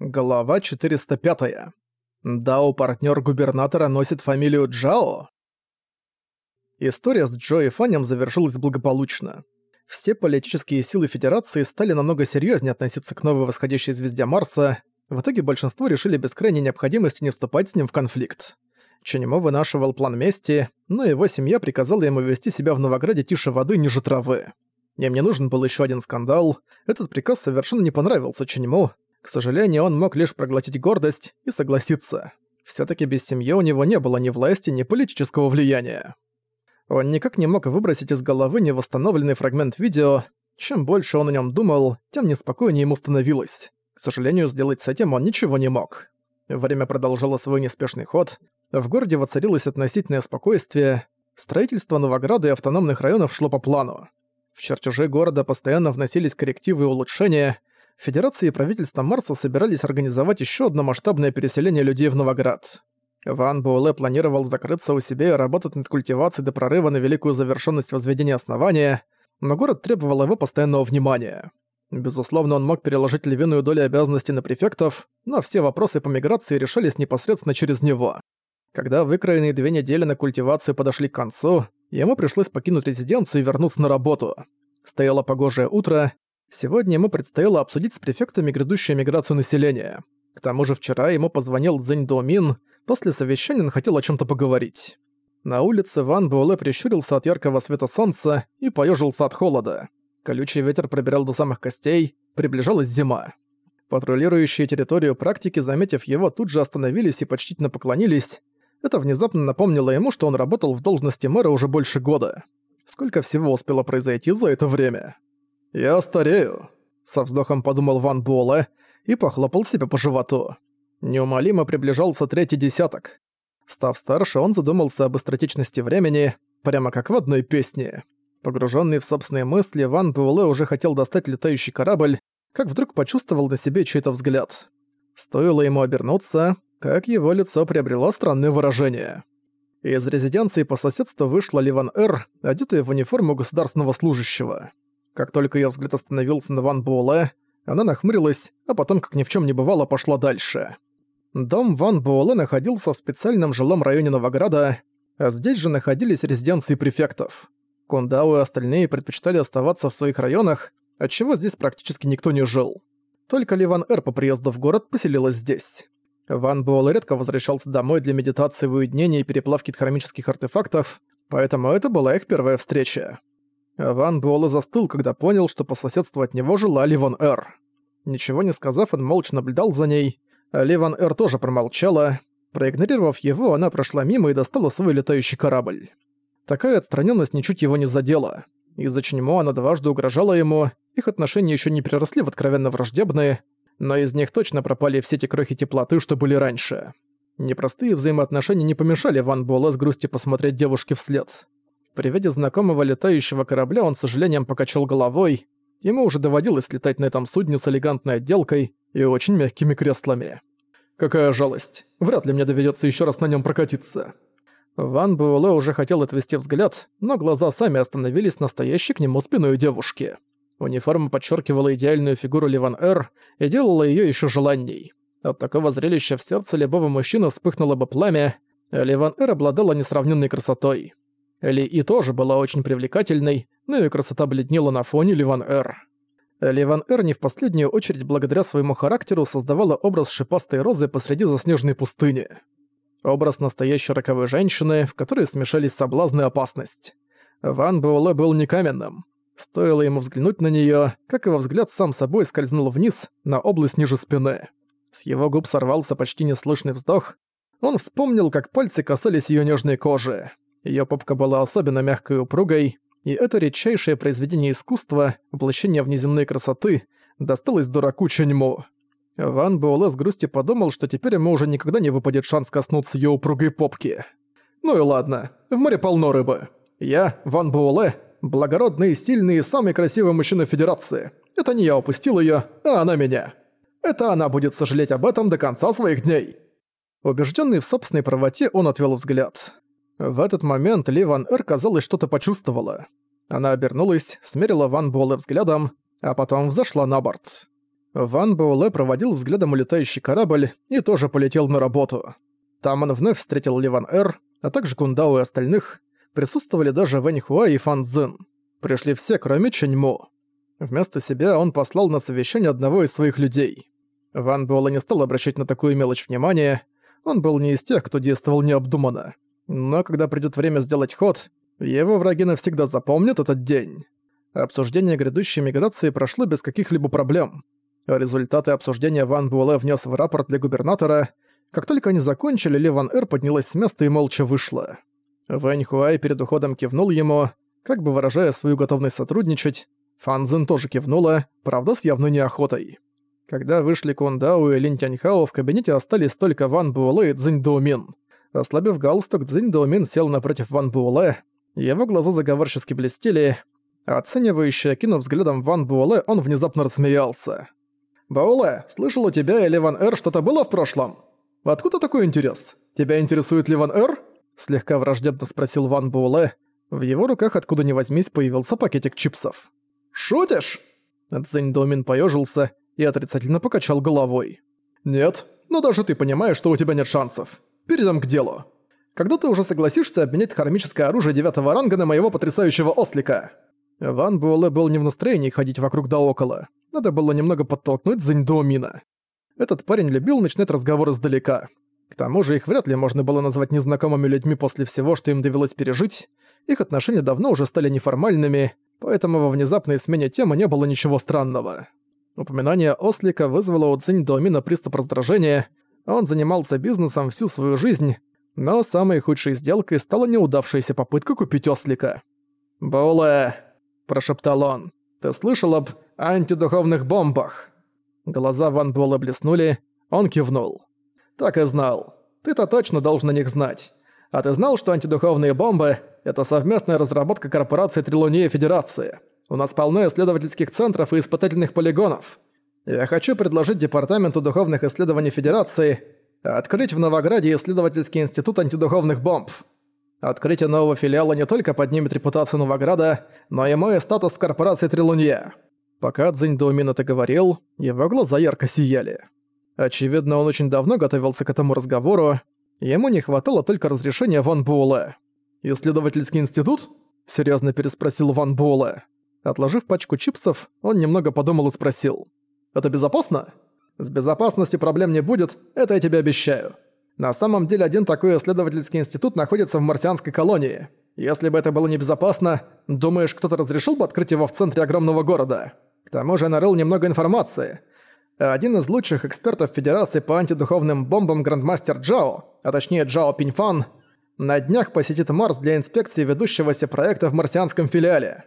Глава 405. Дао партнер губернатора носит фамилию Джао. История с Джо и Фанем завершилась благополучно. Все политические силы Федерации стали намного серьезнее относиться к новой восходящей звезде Марса. В итоге большинство решили без крайней необходимости не вступать с ним в конфликт. Ченемо вынашивал план мести, но его семья приказала ему вести себя в Новограде тише воды ниже травы. Им не нужен был еще один скандал. Этот приказ совершенно не понравился Ченему, к сожалению, он мог лишь проглотить гордость и согласиться. Всё-таки без семьи у него не было ни власти, ни политического влияния. Он никак не мог выбросить из головы невосстановленный фрагмент видео. Чем больше он о нём думал, тем неспокойнее ему становилось. К сожалению, сделать с этим он ничего не мог. Время продолжало свой неспешный ход. В городе воцарилось относительное спокойствие. Строительство Новограда и автономных районов шло по плану. В чертежи города постоянно вносились коррективы и улучшения. Федерация и правительство Марса собирались организовать еще одно масштабное переселение людей в Новоград. Ван Буэлэ планировал закрыться у себя и работать над культивацией до прорыва на великую завершенность возведения основания, но город требовал его постоянного внимания. Безусловно, он мог переложить львиную долю обязанностей на префектов, но все вопросы по миграции решались непосредственно через него. Когда выкроенные две недели на культивацию подошли к концу, ему пришлось покинуть резиденцию и вернуться на работу. Стояло погожее утро, Сегодня ему предстояло обсудить с префектами грядущую миграцию населения. К тому же вчера ему позвонил Зэнь Домин, после совещания он хотел о чем то поговорить. На улице Ван Буэлэ прищурился от яркого света солнца и поежился от холода. Колючий ветер пробирал до самых костей, приближалась зима. Патрулирующие территорию практики, заметив его, тут же остановились и почтительно поклонились. Это внезапно напомнило ему, что он работал в должности мэра уже больше года. Сколько всего успело произойти за это время? «Я старею», — со вздохом подумал Ван Буэлэ и похлопал себя по животу. Неумолимо приближался третий десяток. Став старше, он задумался об быстротечности времени, прямо как в одной песне. Погруженный в собственные мысли, Ван Буэлэ уже хотел достать летающий корабль, как вдруг почувствовал на себе чей-то взгляд. Стоило ему обернуться, как его лицо приобрело странное выражение. Из резиденции по соседству вышла Ливан Эр, одетая в униформу государственного служащего. Как только её взгляд остановился на Ван Буэлэ, она нахмурилась, а потом, как ни в чём не бывало, пошла дальше. Дом Ван Буэлэ находился в специальном жилом районе Новограда, а здесь же находились резиденции префектов. Кундао и остальные предпочитали оставаться в своих районах, отчего здесь практически никто не жил. Только Ливан Эр по приезду в город поселилась здесь. Ван Буэлэ редко возвращался домой для медитации в и переплавки хромических артефактов, поэтому это была их первая встреча. Ван Буэлэ застыл, когда понял, что по соседству от него жила Ливан Эр. Ничего не сказав, он молча наблюдал за ней. Ливан Эр тоже промолчала. Проигнорировав его, она прошла мимо и достала свой летающий корабль. Такая отстраненность ничуть его не задела. Из-за чего она дважды угрожала ему, их отношения еще не переросли в откровенно враждебные, но из них точно пропали все те крохи теплоты, что были раньше. Непростые взаимоотношения не помешали Ван Буэлэ с грустью посмотреть девушке вслед. При виде знакомого летающего корабля он с сожалением покачал головой. Ему уже доводилось летать на этом судне с элегантной отделкой и очень мягкими креслами. Какая жалость. Вряд ли мне доведется еще раз на нем прокатиться. Ван Буэлэ уже хотел отвести взгляд, но глаза сами остановились на стоящей к нему спиной девушки. Униформа подчеркивала идеальную фигуру Ливан Эр и делала ее еще желанней. От такого зрелища в сердце любого мужчины вспыхнуло бы пламя, а Ливан Эр обладала несравненной красотой. Ли И тоже была очень привлекательной, но ее красота бледнела на фоне Ливан Эр. Ливан Эр не в последнюю очередь благодаря своему характеру создавала образ шипастой розы посреди заснеженной пустыни. Образ настоящей роковой женщины, в которой смешались соблазн и опасность. Ван Буэлэ был не каменным. Стоило ему взглянуть на неё, как его взгляд сам собой скользнул вниз, на область ниже спины. С его губ сорвался почти неслышный вздох. Он вспомнил, как пальцы касались её нежной кожи. Её попка была особенно мягкой и упругой, и это редчайшее произведение искусства, воплощение внеземной красоты, досталось дураку Ченьму. Ван Буэлэ с грустью подумал, что теперь ему уже никогда не выпадет шанс коснуться её упругой попки. Ну и ладно, в море полно рыбы. Я, Ван Буэлэ, благородный, сильный и самый красивый мужчина Федерации. Это не я упустил её, а она меня. Это она будет сожалеть об этом до конца своих дней. Убежденный в собственной правоте, он отвел взгляд. В этот момент Ли Ван Эр, казалось, что-то почувствовала. Она обернулась, смерила Ван Буэлэ взглядом, а потом взошла на борт. Ван Буэлэ проводил взглядом улетающий корабль и тоже полетел на работу. Там он вновь встретил Ливан Эр, а также Кундао и остальных. Присутствовали даже Вэнь Хуа и Фан Цзин. Пришли все, кроме Чэньмо. Вместо себя он послал на совещание одного из своих людей. Ван Буэлэ не стал обращать на такую мелочь внимания. Он был не из тех, кто действовал необдуманно. Но когда придёт время сделать ход, его враги навсегда запомнят этот день. Обсуждение грядущей миграции прошло без каких-либо проблем. Результаты обсуждения Ван Буэлэ внес в рапорт для губернатора. Как только они закончили, Ли Ван Эр поднялась с места и молча вышла. Вэнь Хуай перед уходом кивнул ему, как бы выражая свою готовность сотрудничать. Фан Цзин тоже кивнула, правда с явной неохотой. Когда вышли Кун Дао и Лин Тяньхао, в кабинете остались только Ван Буэлэ и Цзинь Доумин. Ослабив галстук, Цзинь Доумин сел напротив Ван Буэлэ. Его глаза заговорчески блестели. Оценивающий, окинув взглядом Ван Буэлэ, он внезапно рассмеялся. «Бауле, слышал, у тебя и Ливан Эр что-то было в прошлом? Откуда такой интерес? Тебя интересует Ливан Эр?» Слегка враждебно спросил Ван Буэлэ. В его руках откуда ни возьмись появился пакетик чипсов. «Шутишь?» Цзэнь Домин поёжился и отрицательно покачал головой. «Нет, но даже ты понимаешь, что у тебя нет шансов. Перейдем к делу. Когда ты уже согласишься обменять хармическое оружие девятого ранга на моего потрясающего ослика?» Ван Буэлэ был не в настроении ходить вокруг да около. Надо было немного подтолкнуть Зиньдоумина. Этот парень любил начинать разговор издалека. К тому же их вряд ли можно было назвать незнакомыми людьми после всего, что им довелось пережить. Их отношения давно уже стали неформальными, поэтому во внезапной смене темы не было ничего странного. Упоминание ослика вызвало у Цинь Доумина приступ раздражения. Он занимался бизнесом всю свою жизнь, но самой худшей сделкой стала неудавшаяся попытка купить ослика. «Боуле!» – прошептал он. «Ты слышал об антидуховных бомбах?» Глаза Ван Буэлла блеснули, он кивнул. «Так и знал. Ты-то точно должен о них знать. А ты знал, что антидуховные бомбы — это совместная разработка корпорации Трилуния Федерации? У нас полно исследовательских центров и испытательных полигонов. Я хочу предложить Департаменту духовных исследований Федерации открыть в Новограде исследовательский институт антидуховных бомб. Открытие нового филиала не только поднимет репутацию Новограда, но и мой статус в корпорации Трилунье. Пока Цзинь Доумин это говорил, его глаза ярко сияли. Очевидно, он очень давно готовился к этому разговору, ему не хватало только разрешения Ван Буэлэ. «Исследовательский институт?» – серьезно переспросил Ван Буэлэ. Отложив пачку чипсов, он немного подумал и спросил. «Это безопасно?» «С безопасностью проблем не будет, это я тебе обещаю. На самом деле один такой исследовательский институт находится в марсианской колонии. Если бы это было небезопасно, думаешь, кто-то разрешил бы открыть его в центре огромного города? К тому же я нарыл немного информации. Один из лучших экспертов Федерации по антидуховным бомбам Грандмастер Джао, а точнее Джао Пиньфан, на днях посетит Марс для инспекции ведущегося проекта в марсианском филиале.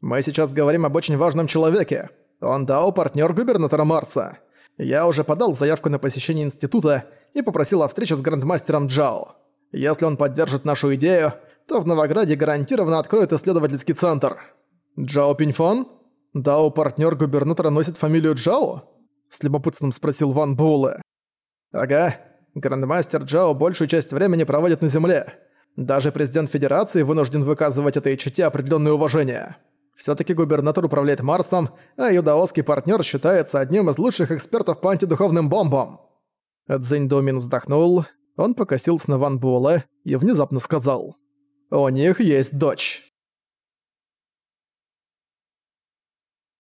Мы сейчас говорим об очень важном человеке. Он Дао партнер губернатора Марса. Я уже подал заявку на посещение института и попросил о встрече с грандмастером Джао. Если он поддержит нашу идею, то в Новограде гарантированно откроет исследовательский центр. Джао Пиньфон? Дао партнер губернатора носит фамилию Джао? С любопытством спросил Ван Буэлэ. Ага. Грандмастер Джао большую часть времени проводит на Земле. Даже президент Федерации вынужден выказывать этой чете определенное уважение. Всё-таки губернатор управляет Марсом, а юдаоский партнер считается одним из лучших экспертов по антидуховным бомбам. Цзэнь Домин вздохнул, он покосился на Ван Буэлэ и внезапно сказал. «У них есть дочь».